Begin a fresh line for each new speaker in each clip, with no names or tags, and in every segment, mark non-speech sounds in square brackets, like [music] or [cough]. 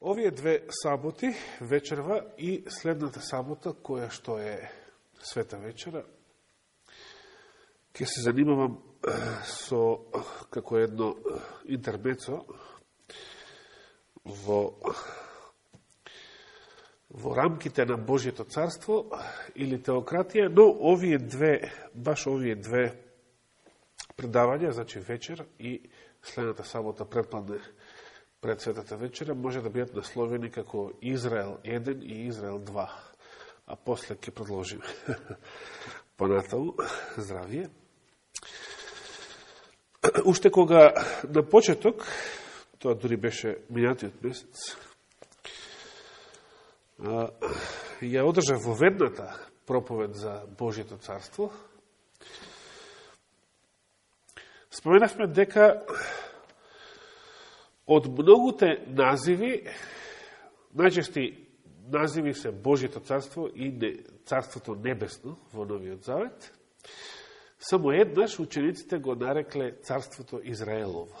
Овие две саботи, вечерва и следната сабота, која што е света вечера, ќе се занимавам со како едно интермецо во во рамките на Божјето царство или теократија, но овие две, баш овие две предавања, значи вечер и следната сабота предпладне пред Светата вечера може да бидат насловени како Израел 1 и Израел 2. А после ќе продолжим [laughs] понатаму. Здравие. [clears throat] Уште кога на почеток, тоа дури беше минатиот месец, ја одржав во ведната проповед за Божието царство, споменавме дека Од многуте називи, најчести називи се Божието царство и не, Царството Небесно во Новиот Завет, само еднаш учениците го нарекле Царството Израелово.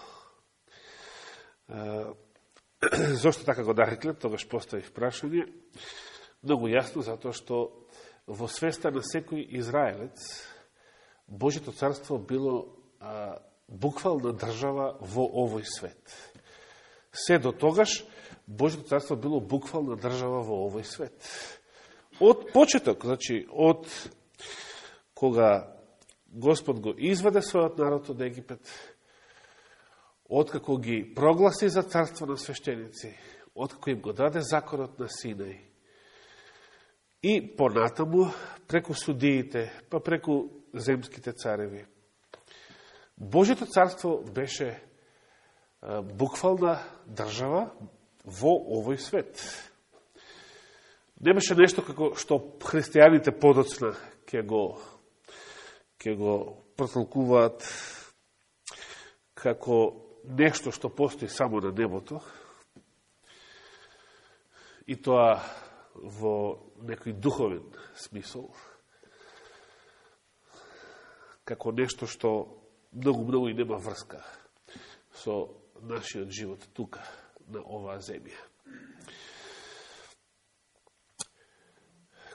[clears throat] Зошто така го нарекле, тогаш поставив прашање. Многу јасно, затоа што во свеста на секој израелец Божито царство било а, буквална држава во овој свет Се до тогаш, Божито царство било буквална држава во овој свет. Од почеток, значи, од кога Господ го изведе својот народ од Египет, откако ги прогласи за царство на свештеници, откако им го даде законот на Синај, и понатаму, преку судиите, па преку земските цареви. Божито царство беше буквална држава во овој свет. Не беше нешто како што христијаните подоцна ќе го ќе го протолкуваат како нешто што постои само на небото и тоа во некој духовен смисол како нешто што многу-многу и нема врска со нашиот живот тука, на оваа земја.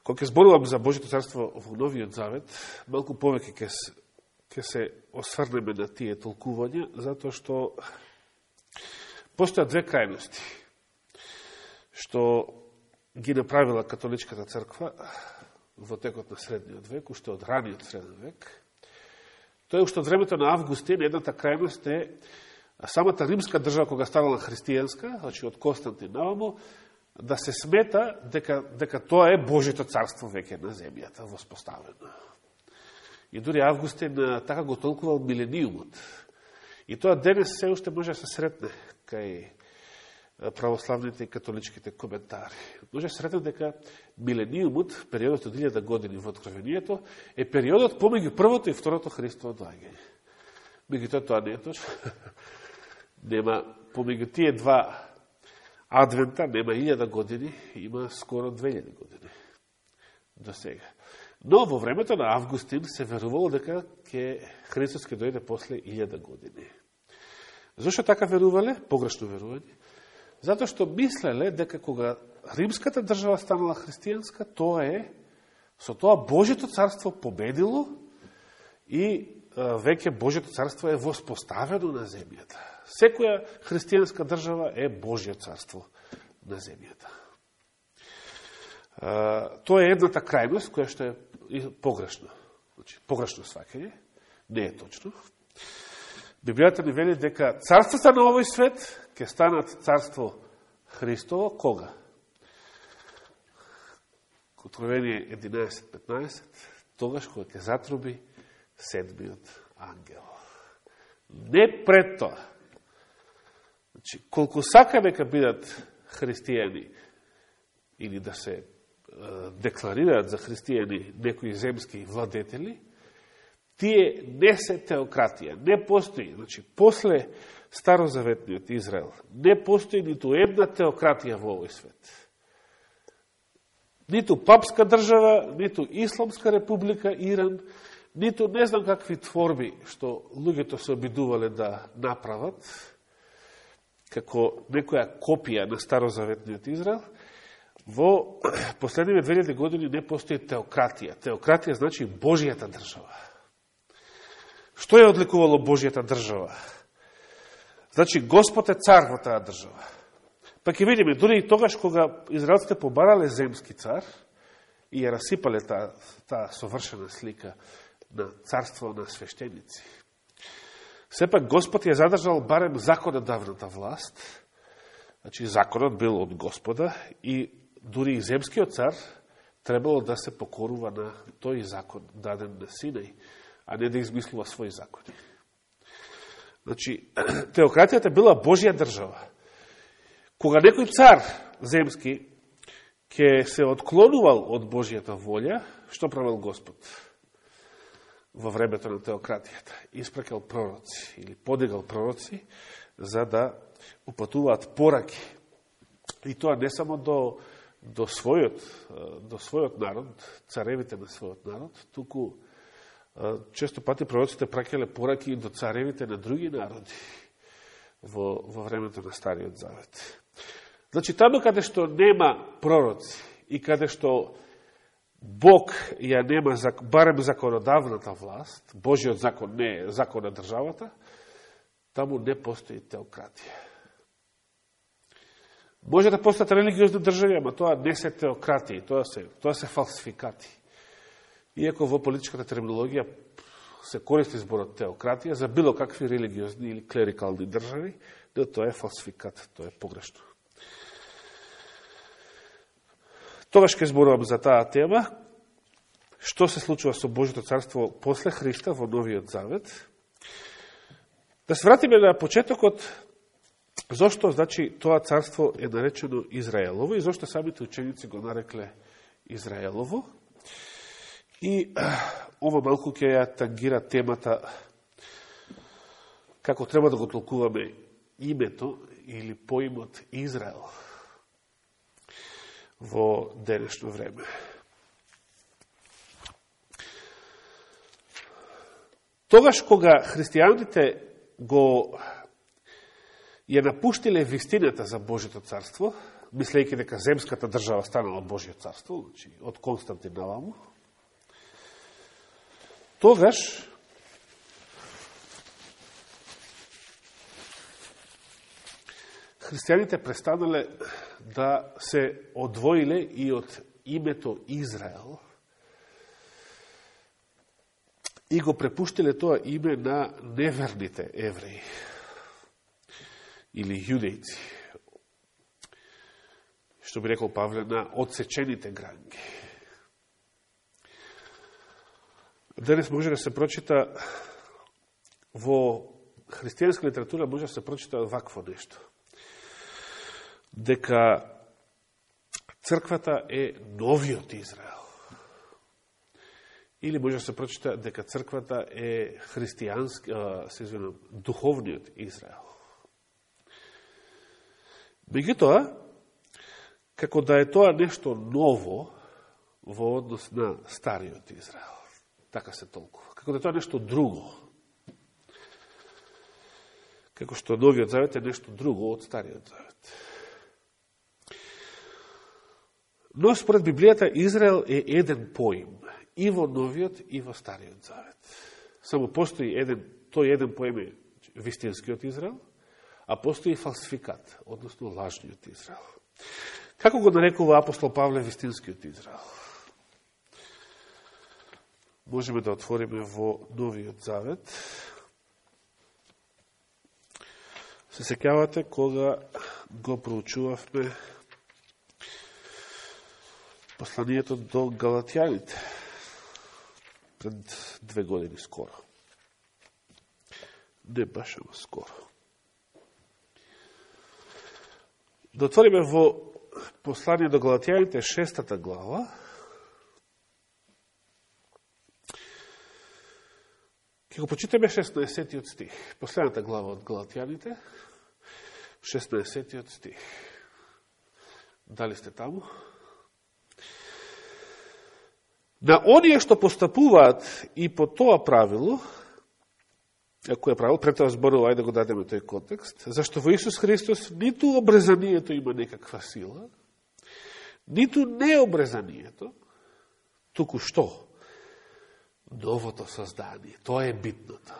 Кога ќе зборувам за Божито царство во Новиот Завет, малку повеќе ќе се, ќе се осврнеме на тие толкувања, затоа што постојат две крајности, што ги направила католичката црква во текот на средниот век, уште од раниот среден век. Тоа е уште од времето на Августин, едната крајност е А самата римска држава, кога станала христијанска, значи од Константин навамо, да се смета дека, дека тоа е Божито царство веќе на земјата, воспоставено. И дури Августин така го толкувал милениумот. И тоа денес се уште може да се сретне кај православните и католичките коментари. Може да сретне дека милениумот, периодот од 1000 години во откровението, е периодот помеѓу првото и второто Христово доаѓање. Меѓутоа тоа не е точно. [laughs] нема, помеѓу тие два адвента, нема илјада години, има скоро 2000 години до сега. Но во времето на Августин се верувало дека ќе Христос ќе дојде после илјада години. Зошто така верувале? Погрешно верување. Затоа што мислеле дека кога римската држава станала христијанска, тоа е, со тоа Божето царство победило и веќе Божето царство е воспоставено на земјата. Секоја христијанска држава е Божје царство на земјата. Тоа е едната крајност која што е погрешна. Значи, погрешно свакење, не е точно. Библијата ни вели дека царствата на овој свет ќе станат царство Христово кога? Откровение 11.15, тогаш кога ќе затруби седмиот ангел. Не пред тоа. Значи, колку сака дека бидат христијани или да се декларираат за христијани некои земски владетели, тие не се теократија, не постои. Значи, после Старозаветниот Израел, не постои ниту една теократија во овој свет. Ниту папска држава, ниту Исламска република Иран, ниту не знам какви творби што луѓето се обидувале да направат, како некоја копија на старозаветниот Израел, во [clears throat] последниве 2000 години не постои теократија. Теократија значи Божијата држава. Што е одликувало Божијата држава? Значи, Господ е цар во таа држава. Па ќе видиме, дури и тогаш кога израелците побарале земски цар и ја расипале таа, таа совршена слика на царство на свештеници, Сепак Господ ја задржал барем законодавната власт, значи законот бил од Господа и дури и земскиот цар требало да се покорува на тој закон даден на Синај, а не да измислува своји закони. Значи, [clears throat] теократијата била Божја држава. Кога некој цар земски ќе се отклонувал од Божјата волја, што правил Господ? Во времето на теократијата. Испракал пророци или подигал пророци за да упатуваат пораки. И тоа не само до, до, својот, до својот народ, царевите на својот народ, туку често пати пророците пракеле пораки и до царевите на други народи во, во времето на Стариот Завет. Значи, таму каде што нема пророци и каде што Бог ја нема барем законодавната власт, Божиот закон не е закон на државата, таму не постои теократија. Може да постат религиозни држави, ама тоа не се теократии, тоа се, тоа се фалсификати. Иако во политичката терминологија се користи зборот теократија за било какви религиозни или клерикални држави, но тоа е фалсификат, тоа е погрешно. Тогаш ќе зборувам за таа тема, што се случува со Божито царство после Христа во Новиот Завет. Да се вратиме на почетокот, зошто значи тоа царство е наречено Израелово и зошто самите ученици го нарекле Израелово. И [clears throat] ова малку ќе ја тангира темата како треба да го толкуваме името или поимот Израел во денешно време. Тогаш кога христијаните го ја напуштиле вистината за Божито царство, мислејќи дека земската држава станала Божјо царство, значи од Константин наваму, тогаш христијаните престанале да се одвоиле и од името Израел и го препуштиле тоа име на неверните евреи или јудејци, што би рекол Павле, на одсечените гранги. Денес може да се прочита во христијанска литература може да се прочита вакво нешто дека црквата е новиот Израел. Или може да се прочита дека црквата е христијански, се извинам, духовниот Израел. Меѓутоа, како да е тоа нешто ново во однос на стариот Израел. Така се толкува. Како да е тоа нешто друго. Како што новиот завет е нешто друго од стариот завет. Но според Библијата Израел е еден поим и во Новиот и во Стариот Завет. Само постои еден, тој еден поим е вистинскиот Израел, а постои фалсификат, односно лажниот Израел. Како го нарекува апостол Павле вистинскиот Израел? Можеме да отвориме во Новиот Завет. Се секјавате кога го проучувавме посланието до галатјаните пред две години скоро. Не баш ама скоро. Да отвориме во послание до галатјаните шестата глава, Ке го почитаме 16 стих. Последната глава од Галатјаните, 16 стих. Дали сте таму? На оние што постапуваат и по тоа правило, ако е правило, пред тоа зборува, ајде да го дадеме тој контекст, зашто во Исус Христос ниту обрезанието има некаква сила, ниту необрезанието, туку што? Новото создание. Тоа е битното.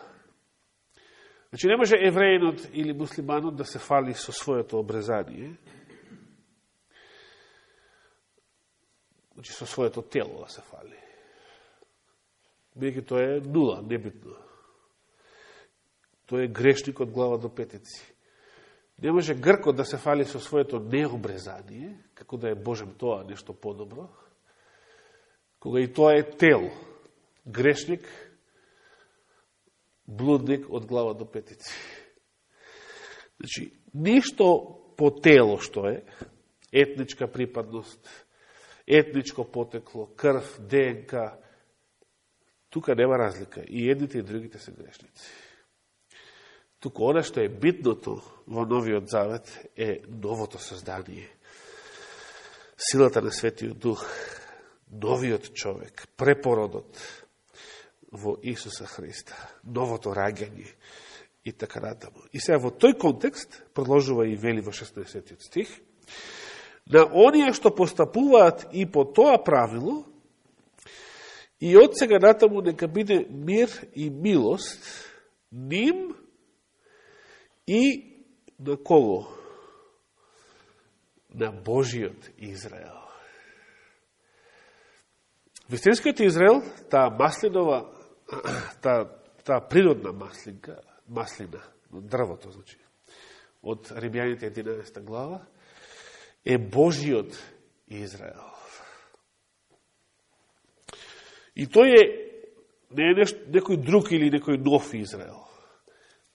Значи, не може евреинот или муслиманот да се фали со своето обрезание, значи со своето тело да се фали. Бидеќи тоа е нула, небитно. Тој е грешник од глава до петици. Не може гркот да се фали со своето необрезание, како да е Божем тоа нешто подобро, кога и тоа е тело. Грешник, блудник од глава до петици. Значи, ништо по тело што е, етничка припадност, етничко потекло, крв, ДНК, тука нема разлика. И едните и другите се грешници. Туку оно што е битното во Новиот Завет е новото создание. Силата на Светиот Дух, новиот човек, препородот во Исуса Христа, новото раѓање и така натаму. И сега во тој контекст, продолжува и вели во 16 стих, на оние што постапуваат и по тоа правило, и од сега натаму нека биде мир и милост ним и на кого? На Божиот Израел. Вистинскиот Израел, таа маслинова, [clears throat] таа, таа природна маслинка, маслина, дрвото, значи, од Римјаните 11 глава, е Божиот Израел. И тој е не е неш, некој друг или некој нов Израел.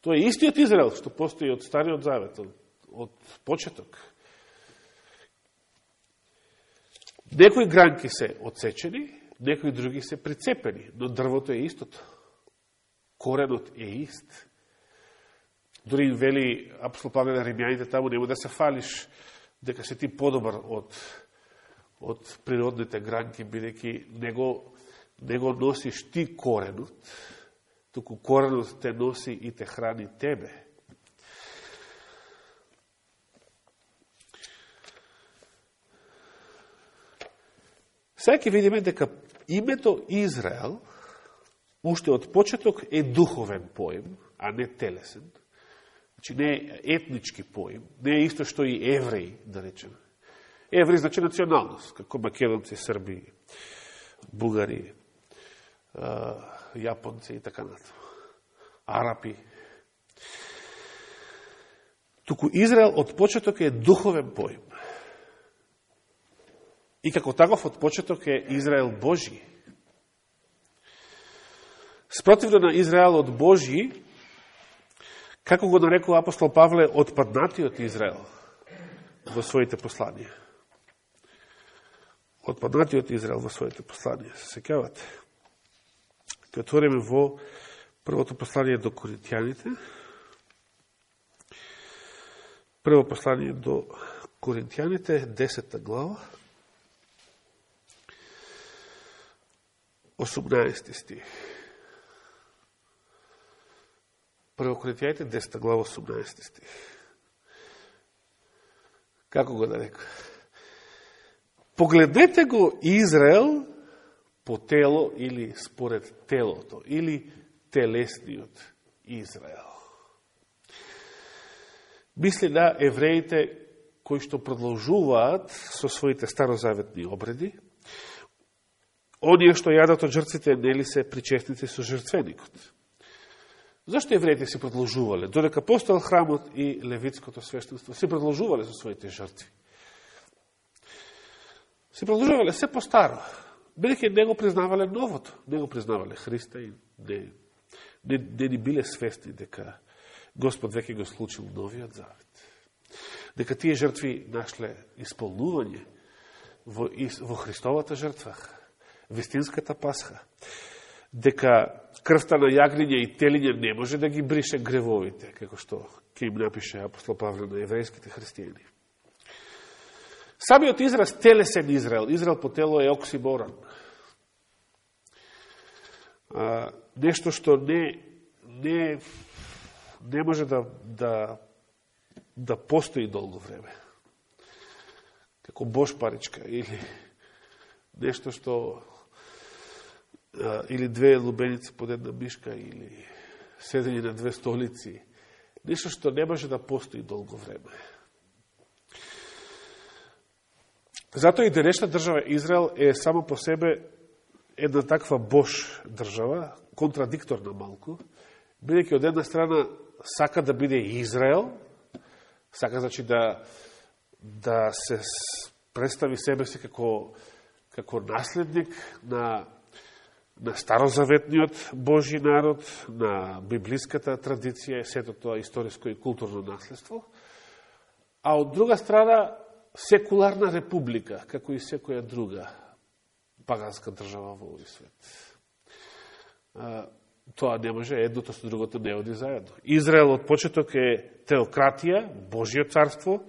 Тоа е истиот Израел што постои од Стариот Завет, од, од почеток. Некои гранки се одсечени, некои други се прицепени, но дрвото е истото. Коренот е ист. Дори вели апостол Павле на римјаните таму, нема да се фалиш дека се ти подобар од, од природните гранки, бидејќи него, него носиш ти коренот, туку коренот те носи и те храни тебе. Сега ќе видиме дека името Израел, уште од почеток, е духовен поем, а не телесен. Значи не е етнички поим, не е исто што и евреи, да речеме. Евреи значи националност, како македонци, срби, бугари, јапонци и така натаму. Арапи. Туку Израел од почеток е духовен поим. И како таков од почеток е Израел Божи. Спротивно на Израел од Божи, како го нарекува апостол Павле, отпаднатиот Израел во своите посланија. Отпаднатиот Израел во своите посланија. Се секјавате? Ке отвориме во првото послание до Коринтијаните. Прво послание до Коринтијаните, 10 глава. 18 стих. Прво Коринтијаните, 10 глава, 18 стих. Како го да река? Погледнете го Израел по тело или според телото, или телесниот Израел. Мисли на евреите кои што продолжуваат со своите старозаветни обреди, оние што јадат од жрците нели се причестници со жртвеникот. Зашто евреите се продолжувале? Додека постојал храмот и левитското свештенство, Се продолжувале со своите жртви. Се продолжувале се по-старо. Бидеќи не го признавале новото, не го признавале Христа и не, не, не ни биле свестни дека Господ веќе го случил новиот завет. Дека тие жртви нашле исполнување во, во Христовата жртва, вистинската пасха. Дека крвта на јагниње и телиње не може да ги брише гревовите, како што ќе им напише апостол Павле на еврејските христијани. Самиот израз телесен Израел, Израел по тело е оксиборан. А, нешто што не, не, не може да, да, да постои долго време. Како бош паричка или нешто што или две лубеници под една мишка или седење на две столици. Нешто што не може да постои долго време. Затоа и денешна држава Израел е само по себе една таква бош држава, контрадикторна малку, бидејќи од една страна сака да биде Израел, сака значи да да се представи себе си како како наследник на на старозаветниот Божи народ, на библиската традиција, сето тоа историско и културно наследство, а од друга страна секуларна република, како и секоја друга паганска држава во овој свет. Тоа не може, едното со другото не оди заедно. Израел од почеток е теократија, Божие царство,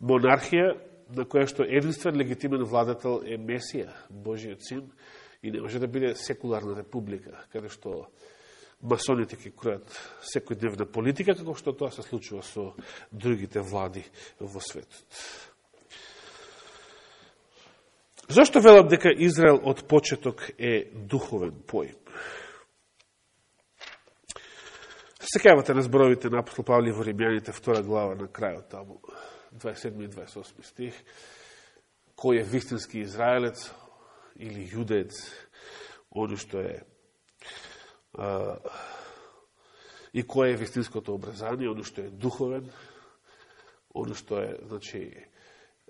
монархија, на која што единствен легитимен владател е Месија, Божиот син, и не може да биде секуларна република, каде што масоните ќе кројат секој дневна политика, како што тоа се случува со другите влади во светот. Зошто велам дека Израел од почеток е духовен поим? Секавате на зборовите на апостол Павли во Римјаните, втора глава на крајот таму, 27 и 28 стих, кој е вистински израелец или јудец, оно што е а, и кој е вестинското образание, оно што е духовен, оно што е, значи,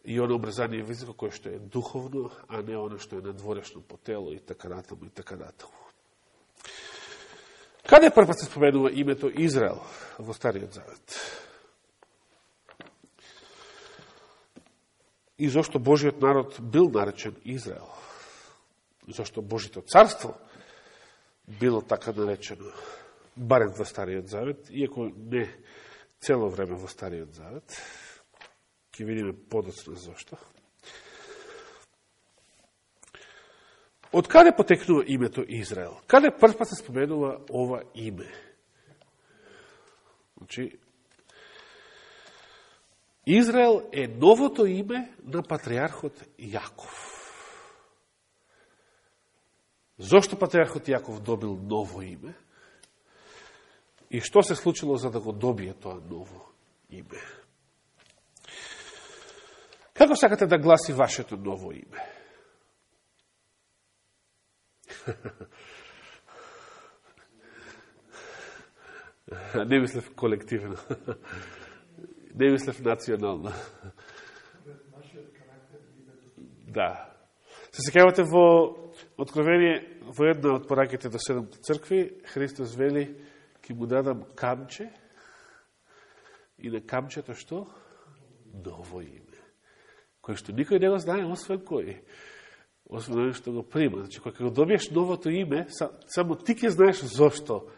и оно обрезание вестинско кое што е духовно, а не оно што е надворешно по тело и така натаму и така натаму. Каде првпат се споменува името Израел во Стариот Завет? И зашто Божиот народ бил наречен Израел? Зашто Божито царство било така наречено, барем во Стариот Завет, иако не цело време во Стариот Завет, ќе видиме подоцна зашто. Од каде потекнува името Израел? Каде прв се споменува ова име? Значи, Израел е новото име на патриархот Јаков. Зошто патриархот Јаков добил ново име? И што се случило за да го добие тоа ново име? Како сакате да гласи вашето ново име? [laughs] Не мислев колективно. [laughs] Не мислев национално. Да. Се секавате во Откровение, во една од пораките до седомте цркви, Христос вели, ќе му дадам камче, и на камчето што? Ново име. Кој што никој не го знае, освен кој освен оној што го прима. Значи, кога го добиеш новото име, само ти ќе знаеш зошто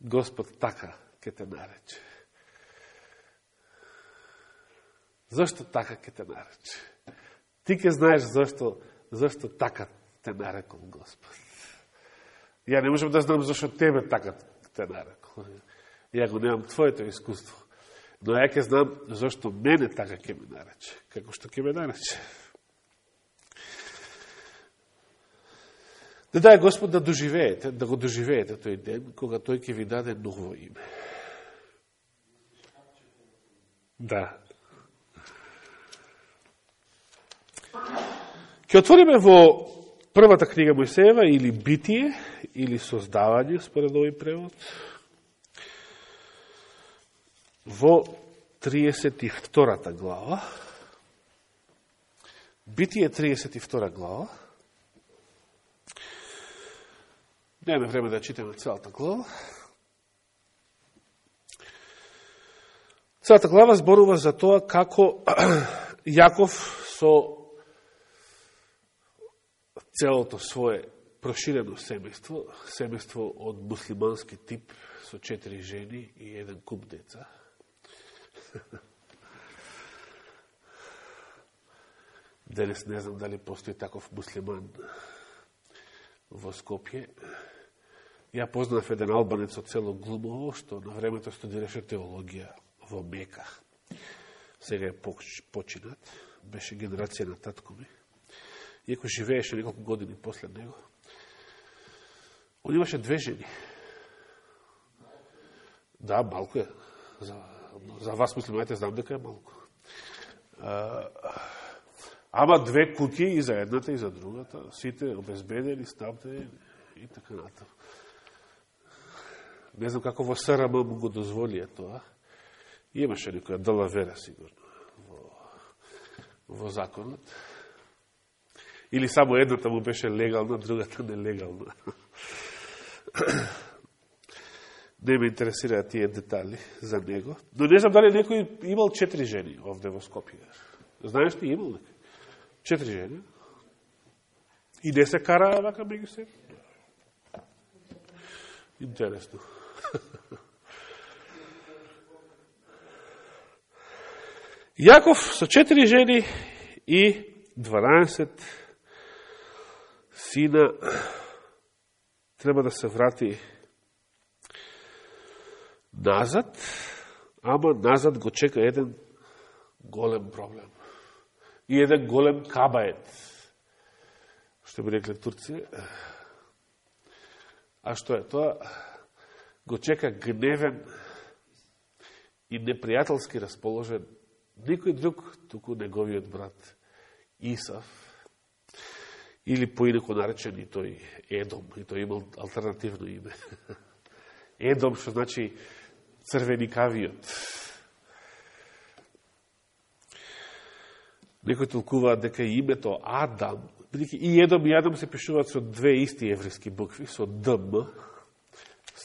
Господ така ќе те нарече. Зошто така ќе те нарече? Ти ќе знаеш зошто, зошто така те нарекол Господ. Ја не можам да знам зашо тебе така те нарекол. Ја го немам твоето искуство. Но ја ќе знам зашто мене така ќе ме нарече. Како што ќе ме нарече. Да дај Господ да доживеете, да го доживеете тој ден, кога тој ќе ви даде ново име. Да. Ке отвориме во првата книга Мојсеева, или Битие, или Создавање, според овој превод, во 32 глава. Битие 32 глава. Немаме време да читаме целата глава. Целата глава зборува за тоа како [clears throat] Јаков со целото свое проширено семејство, семејство од муслимански тип со четири жени и еден куп деца. [laughs] Денес не знам дали постои таков муслиман во Скопје Ја познав еден албанец од цело Глумово, што на времето студираше теологија во Мека. Сега е починат. Беше генерација на татко ми. Иако живееше неколку години после него. Он имаше две жени. Да, малко е. За, за вас, муслиманите, знам дека е малко. А, ама две куки и за едната и за другата, сите обезбедени, снабдени и така натаму. Не знам како во СРМ му го дозволија тоа. Имаше некоја дала вера, сигурно, во, во законот. Или само едната му беше легална, другата нелегална. Не ме интересираат тие детали за него. Но не знам дали некој имал четири жени овде во Скопје. Знаеш ти имал некој? Четири жени. И не се кара вака меѓу се. Интересно. [laughs] Јаков со четири жени и 12 сина треба да се врати назад, ама назад го чека еден голем проблем. И еден голем кабает, што би рекле Турција. А што е тоа? Го чека гневен и непријателски расположен никој друг, туку неговиот брат Исав, или поинако наречен и тој Едом, и тој имал алтернативно име. [laughs] Едом, што значи црвеникавиот. Некој толкува дека името Адам, и Едом и Адам се пишуваат со две исти еврејски букви, со ДМ,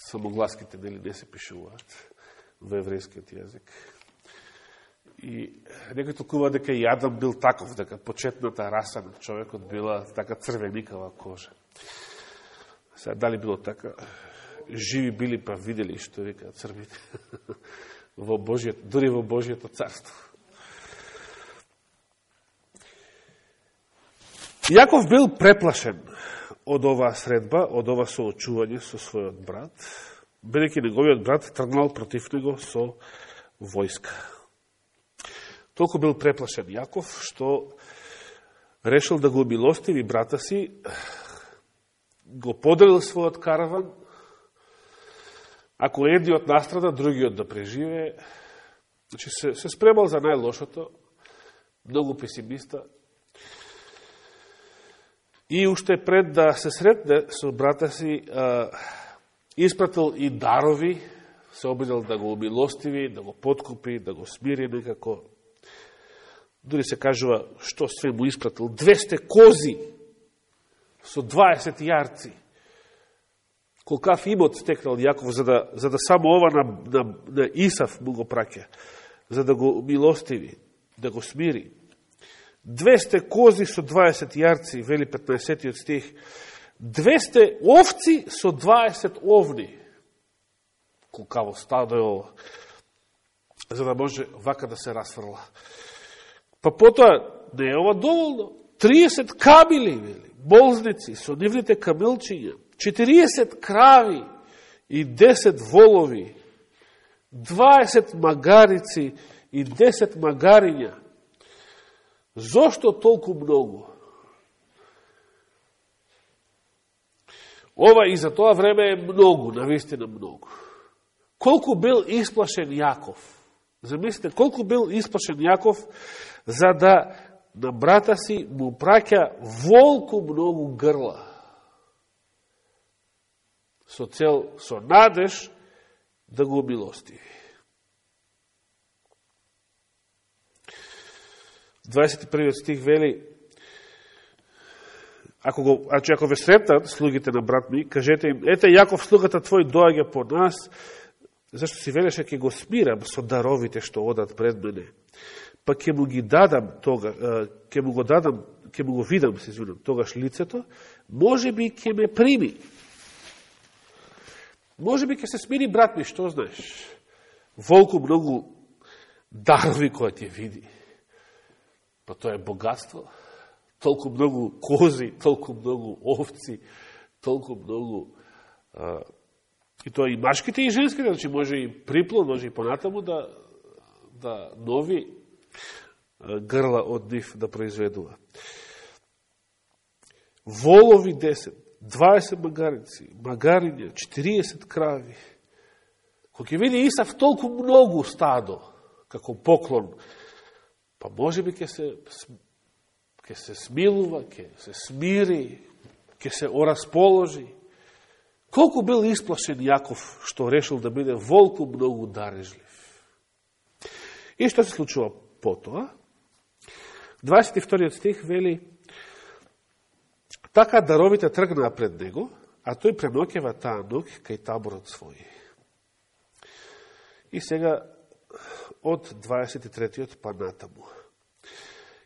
самогласките нели не се пишуваат во еврејскиот јазик. И некој толкува дека и Адам бил таков, дека почетната раса на човекот била така црвеникава кожа. Сега, дали било така, живи били па видели што вика црвите [laughs] во Божијето, дури во Божијето царство. Јаков бил преплашен од оваа средба, од ова соочување со својот брат, бидејќи неговиот брат тргнал против него со војска. Толку бил преплашен Јаков, што решил да го милостиви брата си, го поделил својот караван, ако едниот настрада, другиот да преживее, значи се, се спремал за најлошото, многу песимиста, и уште пред да се сретне со брата си, а, испратил и дарови, се обидел да го умилостиви, да го подкупи, да го смири некако, дури се кажува што све му испратил. 200 кози со 20 јарци. Колкав имот стекнал Јаков, за да, за да само ова на, на, на Исав му го праќа, за да го милостиви, да го смири. 200 кози со 20 јарци, вели 15 стих. 200 овци со 20 овни. Колкаво стадо е ова. За да може вака да се расфрла. Па потоа, не е ова доволно. 30 кабили, вели, болзници, со нивните камилчиња, 40 крави и 10 волови, 20 магарици и 10 магариња. Зошто толку многу? Ова и за тоа време е многу, навистина многу. Колку бил исплашен Јаков? Замислите, колку бил исплашен Јаков за да на брата си му праќа волку многу грла. Со цел, со надеж да го милости. 21 стих вели Ако го, значи ако ве сретат слугите на брат ми, кажете им, ете Јаков слугата твој доаѓа по нас, зашто си велеше ќе го смирам со даровите што одат пред мене па ќе му ги дадам тога, ќе му го дадам, ќе му го видам, се извинам, тогаш лицето, може би ќе ме прими. Може би ќе се смири брат ми, што знаеш? Волку многу дарови која ти види. Па тоа е богатство. Толку многу кози, толку многу овци, толку многу а, И тоа и машките и женските, значи може и приплод, може и понатаму да, да нови грла од нив да произведува. Волови 10, 20 магарици, магариња, 40 крави. Кој ќе види Исав толку многу стадо, како поклон, па може би ќе се, ќе се смилува, ќе се смири, ќе се орасположи. Колку бил исплашен Јаков, што решил да биде волку многу дарежлив. И што се случува потоа? 22 стих вели Така даровите тргнаа пред него, а тој преноќева таа ног кај таборот свој. И сега од 23 па натаму.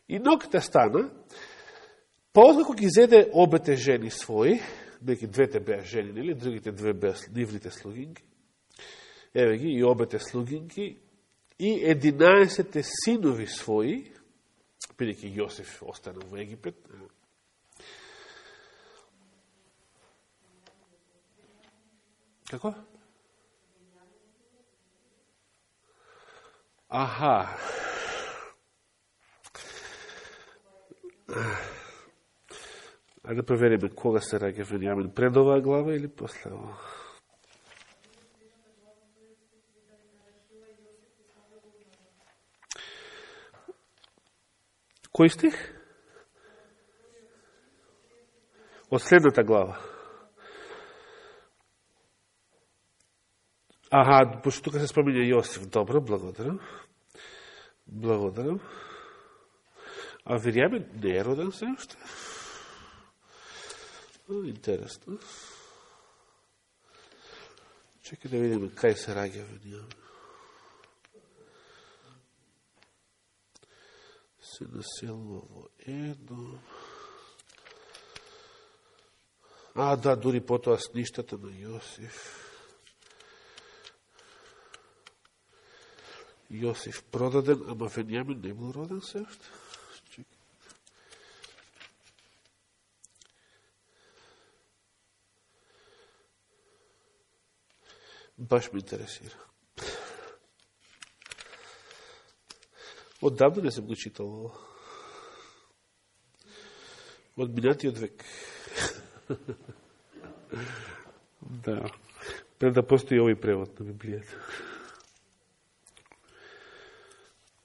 И ногите стана, Поознако ги зеде обете жени своји, беки двете беа жени, нели, другите две беа нивните слугинки, еве ги и обете слугинки, и единаесете синови своји, бидејќи Јосиф остана во Египет, Како? Аха. А да провериме кога се раѓа Вениамин, пред оваа глава или после ова? Кој стих? Од следната глава. Аха, пошто тука се спомене Јосиф. Добро, благодарам. Благодарам. А Виријамин не е роден се уште? Интересно. Чекай да видиме кај се раѓа Венијамин. Се населува во едно. А, да, дури потоа сништата на Јосиф. Јосиф продаден, ама Венијамин не бил роден се уште. Баш ме интересира. Оддавна не съм го читал ово. Од минатиот век. [laughs] да. Пред да постои овој превод на Библијата.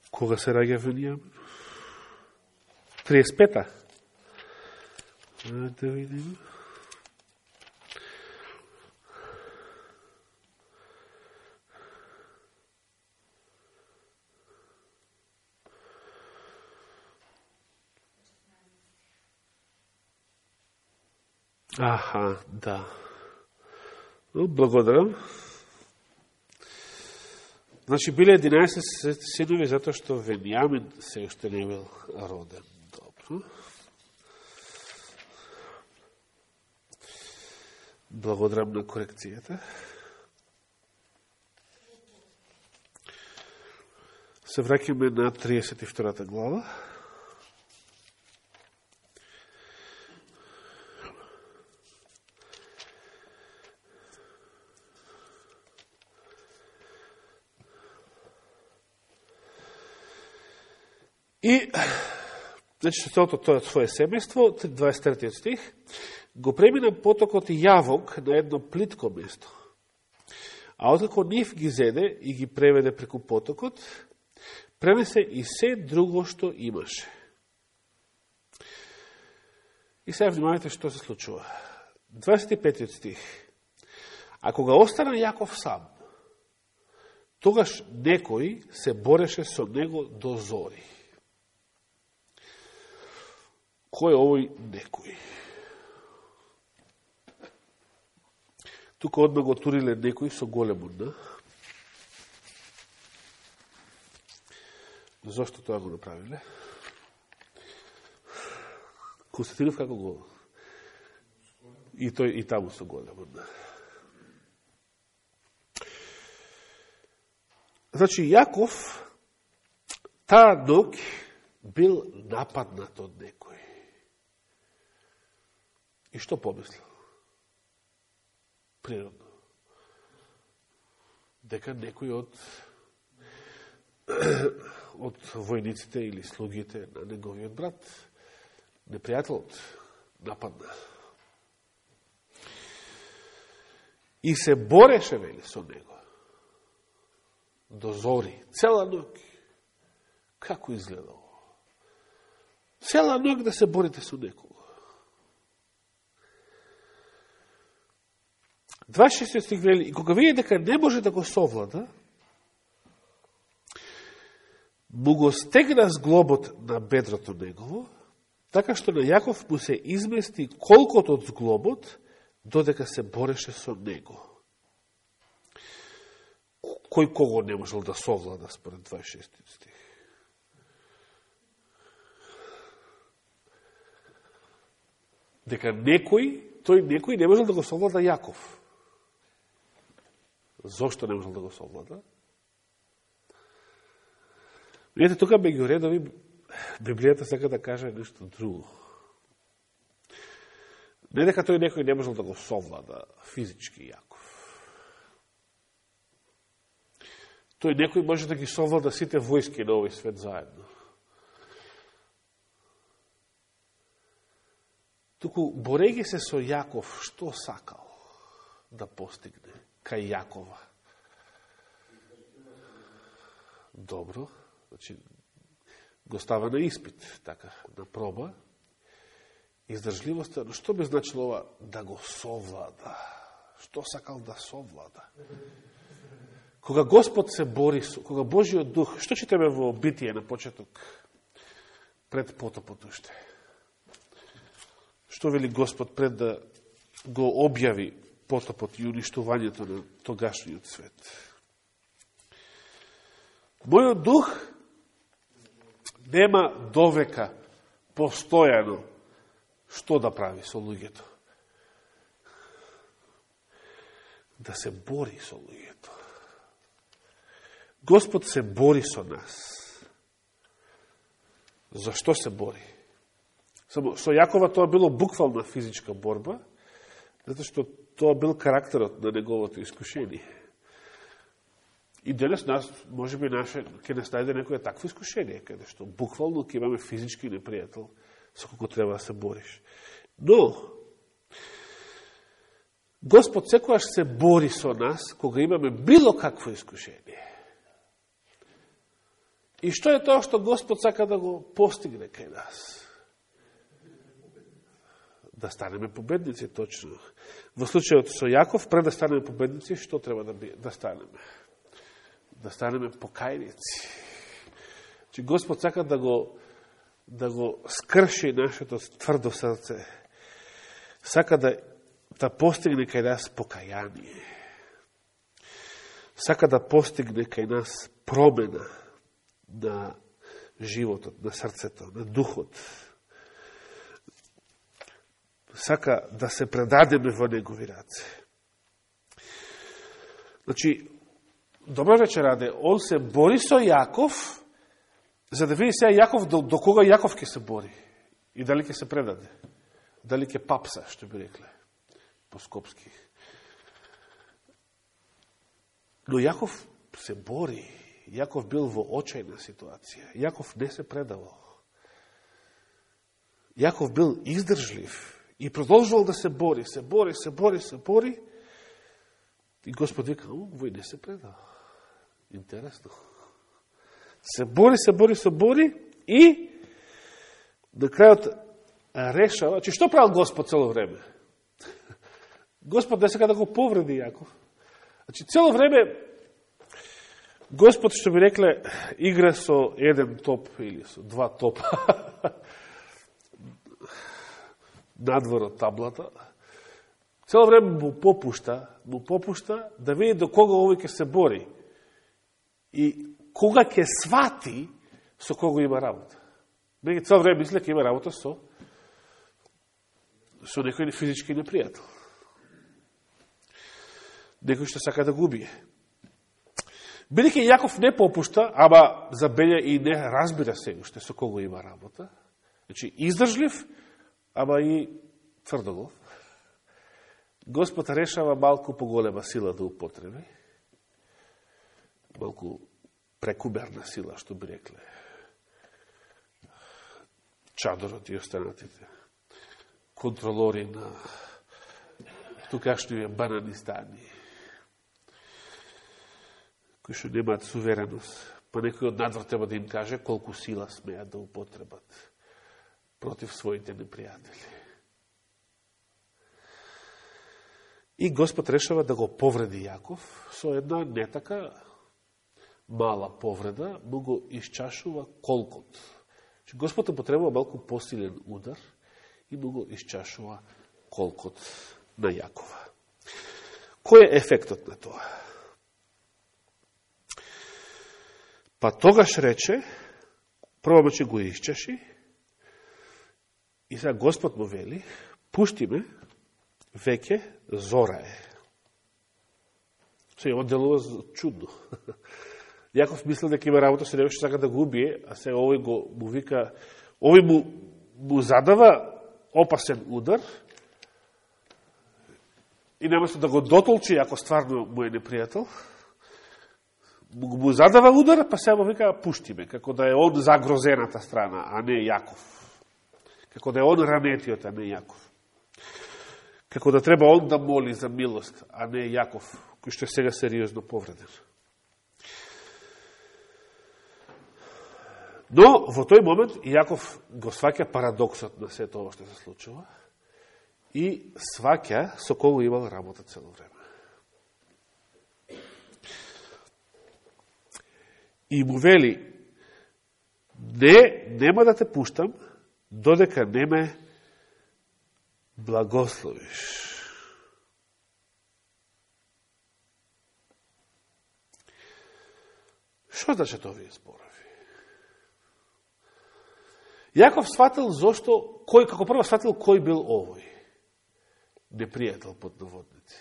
Кога се раѓа Венијам? 35-та. Да видим. Аха, да. Благодарам. Значи, биле 11 синови затоа што Вениамин се уште не бил роден. Добро. Благодарам на корекцијата. Се вракиме на 32 глава. И, [clears throat] значи, целото тоа своје семејство, 23 стих, го премина потокот јавок на едно плитко место. А откако нив ги зеде и ги преведе преку потокот, пренесе и се друго што имаше. И сега внимавайте што се случува. 25 стих. А кога остана Јаков сам, тогаш некој се бореше со него до зори. Кој е овој некој? Тука одма го туриле некој со голем да? Зошто тоа го направиле? Константинов како го... И тој и таму со голем да? Значи, Јаков, таа ног бил нападнат од некој. И што помислил? Природно. дека некој од [clears throat] од војниците или слугите на неговиот брат, непријателот, нападна. И се бореше, вели, со него. До зори, цела ног. Како изгледало? Цела ног да се борите со некој. 26 стих вели, и кога види дека не може да го совлада, му го стегна зглобот на бедрото негово, така што на Јаков му се измести колкото од зглобот, додека се бореше со него. Кој кого не можел да совлада според 26 стих? Дека некој, тој некој не можел да го совлада Јаков. Зошто не можел да го совлада? Видете, тука меѓу редови Библијата сака да каже нешто друго. Не дека тој некој не можел да го совлада физички Јаков. Тој некој може да ги совлада сите војски на овој свет заедно. Туку, бореги се со Јаков, што сакал да постигне кај Јакова? Добро. Значи, го става на испит, така, на проба. Издржливоста, но што би значило ова да го совлада? Што сакал да совлада? Кога Господ се бори, кога Божиот дух, што читаме во битие на почеток, пред потопот уште? Што вели Господ пред да го објави потопот и уништувањето на тогашниот свет? Мојот дух нема довека постојано што да прави со луѓето. Да се бори со луѓето. Господ се бори со нас. Зашто се бори? Само, со Јакова тоа било буквална физичка борба, затоа што тоа бил карактерот на неговото искушение. И денес нас, може би, наше, ќе не најде некоја такво искушение, каде што буквално ќе имаме физички непријател со колко треба да се бориш. Но, Господ секојаш се бори со нас, кога имаме било какво искушение. И што е тоа што Господ сака да го постигне кај нас? Да станеме победници, точно. Во случајот со Јаков, пред да станеме победници, што треба да, би, да станеме? да станеме покајници. Че Господ сака да го, да го скрши нашето тврдо срце. Сака да, да постигне кај нас покаяние. Сака да постигне кај нас промена на животот, на срцето, на духот. Сака да се предадеме во негови раце. Значи, Добро вече раде, он се бори со Јаков, за да види сега Јаков до, до кога Јаков ќе се бори и дали ќе се предаде. Дали ќе папса, што би рекле, по-скопски. Но Јаков се бори. Јаков бил во очајна ситуација. Јаков не се предавал. Јаков бил издржлив и продолжувал да се бори, се бори, се бори, се бори. И Господ вика, вој не се преда. Интересно. Се бори, се бори, се бори и до крајот решава, че што правил Господ цело време? Господ не сега да го повреди Јаков. Значи, цело време Господ, што би рекле, игра со еден топ или со два топа [laughs] надвор од таблата. Цело време му попушта, му попушта да види до кога овој ќе се бори. И кога ќе свати со кого има работа. Меѓу цело време мисле ќе има работа со со некој физички непријател. Некој што сака да губи. Бидеќи Јаков не попушта, ама забелја и не разбира се уште со кого има работа. Значи, издржлив, ама и тврдогов. Господ решава малку поголема сила да употреби малку прекуберна сила, што би рекле. Чадорот и останатите. Контролори на тукашниве бананистани, кои што немаат сувереност, па некој од надвор треба да им каже колку сила смеат да употребат против своите непријатели. И Господ решава да го повреди Јаков со една не така мала повреда, му го изчашува колкот. Че Господ потребува малку посилен удар и му го изчашува колкот на Јакова. Кој е ефектот на тоа? Па тогаш рече, прво маче го изчаши и сега Господ му вели, пушти ме, веќе зора е. Сега, делува чудно. [laughs] Јаков мислил дека има работа со него што сака да го убие, а сега овој го му вика, овој му, му задава опасен удар, и наместо да го дотолчи, ако стварно му е непријател, му задава удар, па сега му вика, пушти ме, како да е он загрозената страна, а не Јаков. Како да е он ранетиот, а не Јаков. Како да треба он да моли за милост, а не Јаков, кој што е сега сериозно повреден. Но, во тој момент, Јаков го сваќа парадоксот на сето ово што се случува и сваќа со кого имал работа цело време. И му вели, не, нема да те пуштам, додека не ме благословиш. Што значат овие зборови? Јаков сватил зошто, кој, како прво сватил кој бил овој непријател под наводници.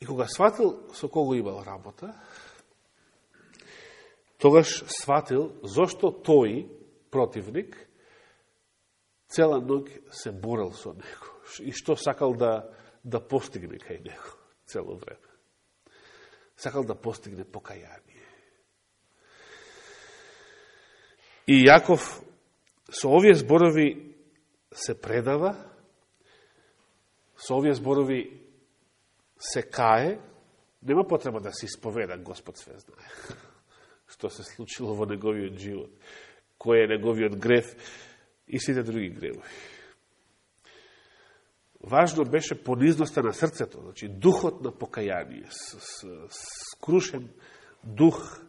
И кога сватил со кого имал работа, тогаш сватил зошто тој, противник, цела ног се борел со него и што сакал да, да постигне кај него цело време. Сакал да постигне покаяние. И Јаков со овие зборови се предава, со овие зборови се кае, нема потреба да се исповеда, Господ све знае, што се случило во неговиот живот, кој е неговиот грев и сите други гревови. Важно беше понизноста на срцето, значи духот на покаяние, скрушен дух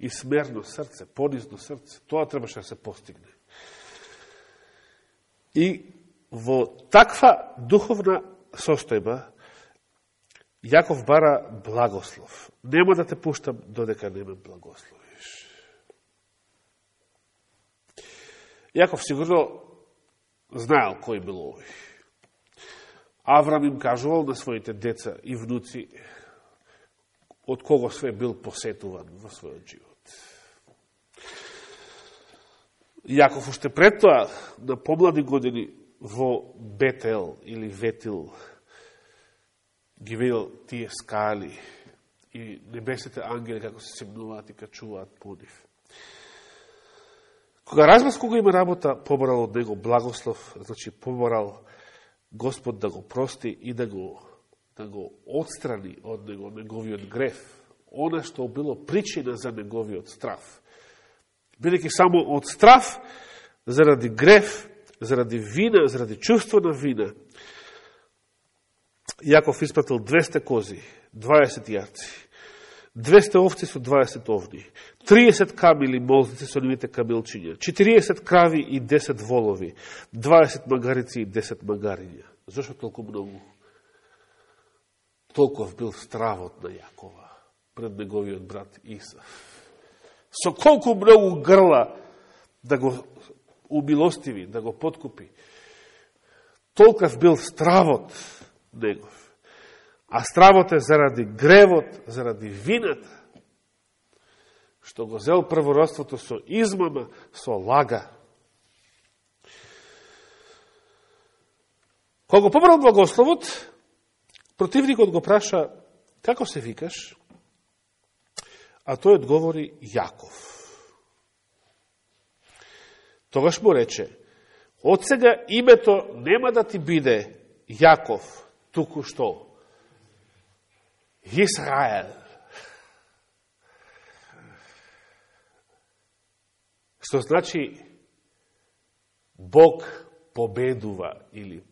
и смерно срце, понизно срце, тоа требаше да се постигне. И во таква духовна состојба, Јаков бара благослов. Нема да те пуштам додека не ме благословиш. Јаков сигурно знаел кој бил овој. Аврам им кажувал на своите деца и внуци од кого све бил посетуван во својот живот. Јаков уште пред тоа, на помлади години, во Бетел или Ветил, ги видел тие скали и небесните ангели како се семнуваат и качуваат по нив. Кога разбрав кога има работа, поборал од него благослов, значи поборал Господ да го прости и да го, да го отстрани од него неговиот греф, она што било причина за неговиот страф бидеќи само од страф, заради греф, заради вина, заради чувство на вина, Јаков испратил 200 кози, 20 јарци, 200 овци со 20 овни, 30 камили молзници со нивите камилчиња, 40 крави и 10 волови, 20 магарици и 10 магариња. Зошто толку многу? Толков бил стравот на Јакова пред неговиот брат Исав со колку многу грла да го умилостиви, да го подкупи. Толков бил стравот Да негов. А стравот е заради гревот, заради вината, што го зел првородството со измама, со лага. Кога побрал благословот, Противникот го праша, како се викаш? А тој одговори Јаков. Тогаш му рече, од сега името нема да ти биде Јаков, туку што? Израел. Што значи Бог победува или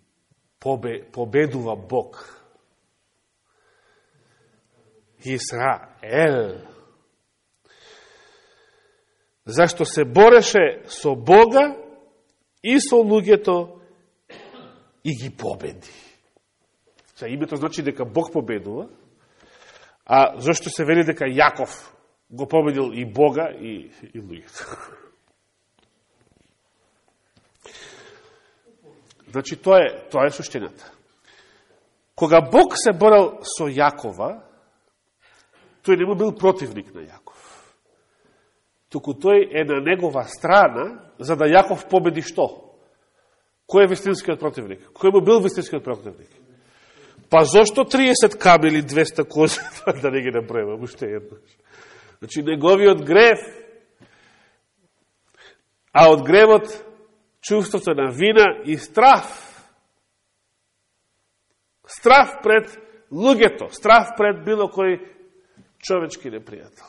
побе, победува Бог. Израел. Зашто се бореше со Бога и со луѓето и ги победи са името значи дека Бог победува, а зашто се вели дека Јаков го победил и Бога и, и луѓето. Значи, тоа е, тоа е суштината. Кога Бог се борел со Јакова, тој не му бил противник на Јаков. Туку тој е на негова страна, за да Јаков победи што? Кој е вистинскиот противник? Кој му бил вистинскиот противник? Па зошто 30 кабели 200 кози, [laughs] па да не ги направам уште еднаш. Значи, неговиот грев, а од гревот чувството на вина и страф. Страф пред луѓето, страф пред било кој човечки непријател.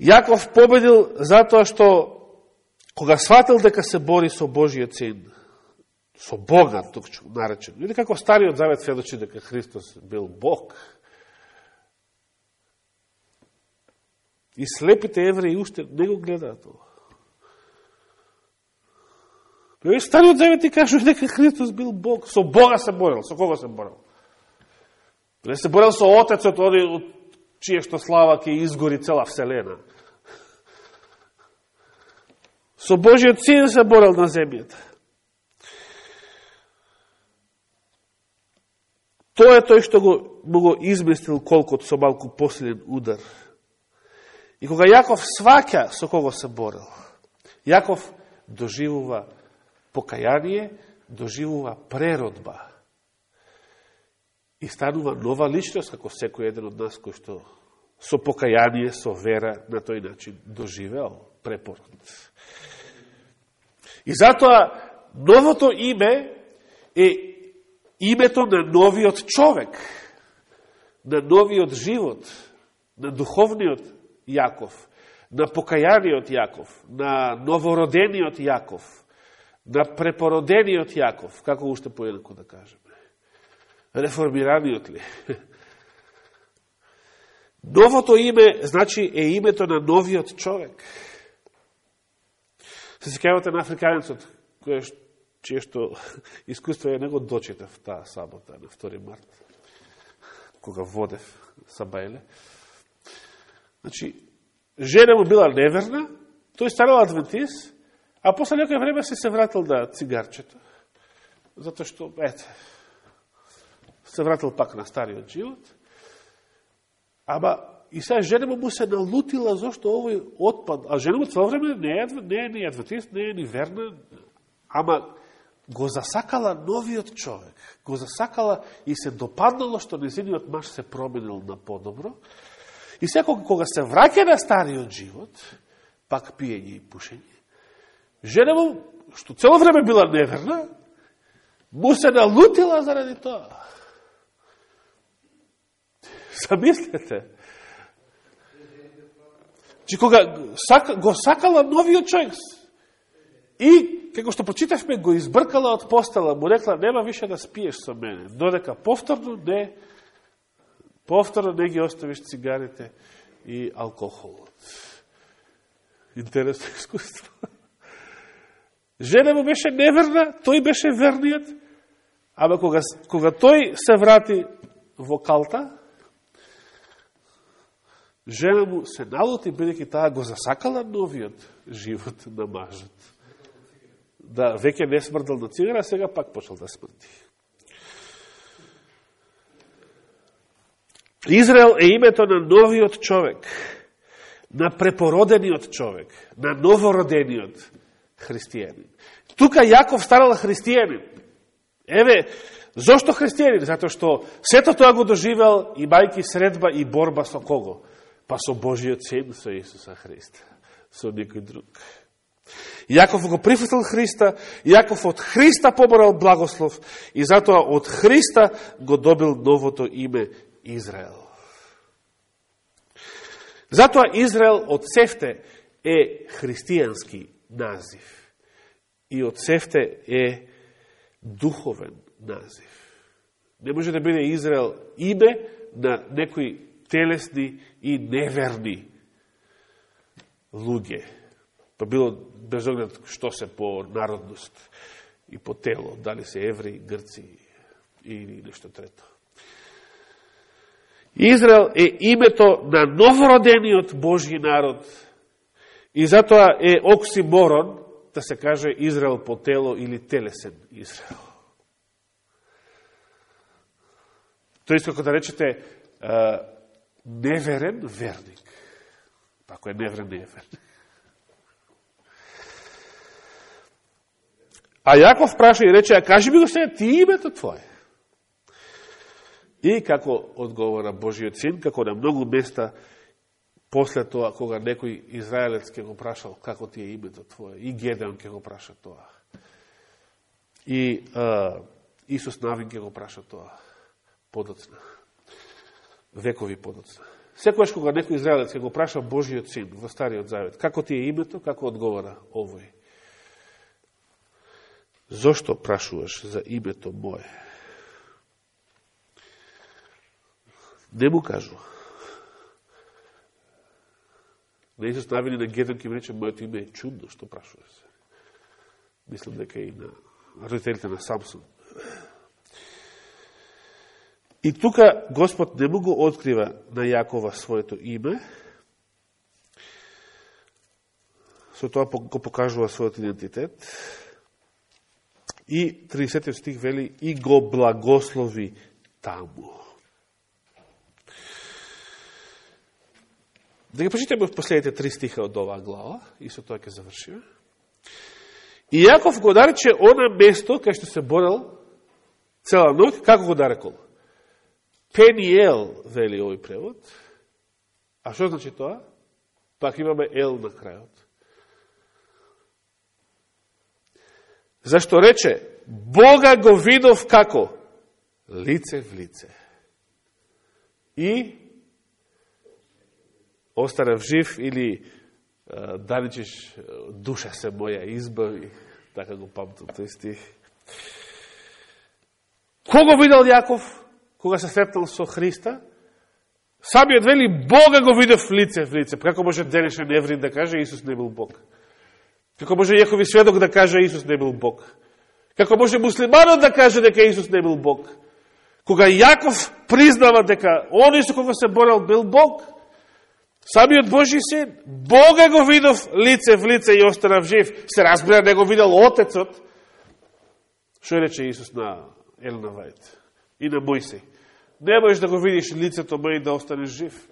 Јаков победил затоа што кога сватил дека се бори со Божиот син, со Бога, тук наречен, или како Стариот Завет сведочи дека Христос бил Бог, И слепите евреи уште не го гледаат ова. и Стариот Завет и кажува дека Христос бил Бог. Со Бога се борел. Со кого се борел? Не се борел со Отецот, оди од чие што слава ќе изгори цела Вселена. Со Божиот Син се борел на земјата. Тоа е тој што го, му го изместил колкот со малку последен удар И кога Јаков сваќа со кого се борел, Јаков доживува покаяние, доживува преродба. И станува нова личност, како секој еден од нас кој што со покаяние, со вера на тој начин доживеал препород. И затоа новото име е името на новиот човек, на новиот живот, на духовниот Јаков, на покајаниот Јаков, на новородениот Јаков, на препородениот Јаков, како уште поеднако да кажеме. Реформираниот ли? [laughs] Новото име, значи, е името на новиот човек. Се секавате на африканецот, кој чие што [laughs] искуство е него дочитав таа сабота на 2 март, кога водев Сабајле. Значи, жена му била неверна, тој станал адвентист, а после некој време се се вратил да цигарчето. Затоа што, ете, се вратил пак на стариот живот. Ама, и сега жена му се налутила зашто овој отпад. А жена му цело време не е, не е ни адвентист, не е ни верна, ама го засакала новиот човек. Го засакала и се допаднало што незиниот маж се променил на подобро. И секога кога се враќа на стариот живот, пак пиење и пушење, жена му, што цело време била неверна, му се налутила заради тоа. Замислете. Че кога сака, го сакала новиот човек и, како што почитавме, го избркала од постела, му рекла, нема више да спиеш со мене, додека повторно не Повторно не ги оставиш цигарите и алкохолот. Интересно [laughs] искуство. Жена му беше неверна, тој беше верниот, ама кога, кога тој се врати во калта, жена му се налути, бидеќи таа го засакала новиот живот на мажот. Да, веќе не смрдал на цигара, сега пак почел да смрти. Израел е името на новиот човек, на препородениот човек, на новородениот христијанин. Тука Јаков станал христијанин. Еве, зошто христијанин? Зато што сето тоа го доживел и мајки средба и борба со кого? Па со Божиот син, со Исуса Христа. Со некој друг. Јаков го прифатил Христа, Јаков од Христа поборал благослов и затоа од Христа го добил новото име Израел. Затоа Израел од Сефте е христијански назив. И од Сефте е духовен назив. Не може да биде Израел име на некои телесни и неверни луѓе. Па било без оглед што се по народност и по тело, дали се евреи, грци или нешто трето. Израел е името на новородениот Божji народ и затоа е оксиморон да се каже Израел по тело или телесен Израел. Тој како да речете неверен верник. Ако е неверен, не е верник. А Јаков праша и рече, а кажи ми го сега ти името Твое. И како одговора Божиот син, како на многу места после тоа, кога некој израелец ке го прашал како ти е името Твое, и Гедеон ке го праша тоа. И а, Исус Навин ке го праша тоа. Подоцна. Векови подоцна. Секојаш кога некој израелец го праша Божиот син во Стариот Завет, како ти е името, како одговора овој. Зошто прашуваш за името мое? Не му кажува. На Исус навели на Гедон ке ми рече, моето име е чудно, што прашува се. Мислам дека и на родителите на Самсон. И тука Господ не му го открива на Јакова своето име, со тоа го покажува својот идентитет, и 30 стих вели, и го благослови таму. Да ги почитаме в последните три стиха од оваа глава, и со тоа ќе завршиме. И Јаков го нарече она место кај што се борел цела ноќ, како го нарекол? Пениел, вели овој превод. А што значи тоа? Пак имаме ел на крајот. Зашто рече, Бога го видов како? Лице в лице. И останав жив или да речеш душа се моја избави, така го памтам тој стих. Кого видел Јаков кога се сретнал со Христа? Самиот вели Бога го видев лице в лице. Како може денешен еврин да каже Исус не бил Бог? Како може Јехови сведок да каже Исус не бил Бог? Како може муслиманот да каже дека Исус не бил Бог? Кога Јаков признава дека он со кога се борел бил Бог, Самиот Божи син, Бога го видов лице в лице и останав жив. Се разбира, не го видел Отецот. Што рече Исус на Елена Вајт и на Мојсей? Не можеш да го видиш лицето ме и да останеш жив.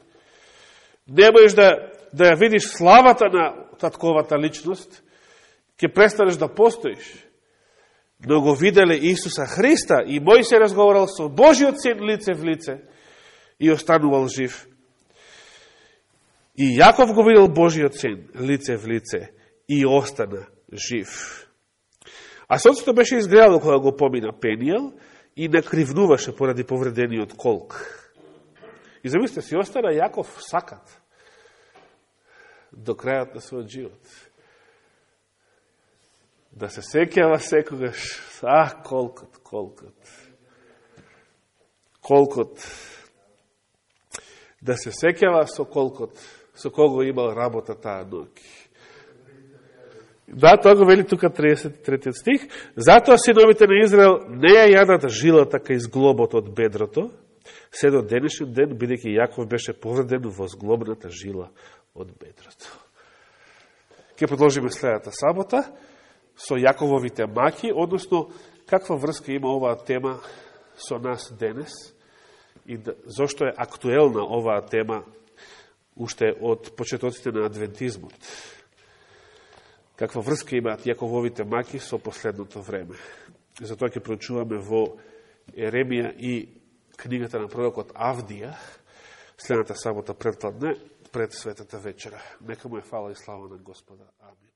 Не можеш да, да ја видиш славата на татковата личност, ќе престанеш да постоиш. Но го виделе Исуса Христа и Мојсей разговарал со Божиот син лице в лице и останувал жив. И Јаков го видел Божиот син, лице в лице, и остана жив. А сонцето беше изгледало кога го помина Пенијал, и накривнуваше поради повредениот колк. И замислите, си остана Јаков сакат до крајот на својот живот. Да се секјава секогаш, а, колкот, колкот. Колкот. Да се секјава со колкот со кого имал работа таа ноќ. Да, тоа го вели тука 33 стих. Затоа синовите на Израел не ја јадат жилата кај изглобот од бедрото, се до денешен ден, бидејќи Јаков беше повреден во зглобната жила од бедрото. Ке продолжиме следната сабота со Јакововите маки, односно каква врска има оваа тема со нас денес и да, зошто е актуелна оваа тема уште од почетоците на адвентизмот каква врска имаат Јакововите маки со последното време. Затоа ќе прочуваме во Еремија и книгата на пророкот Авдија, следната сабота предпладне, пред светата вечера. Нека му е фала и слава на Господа. Амин.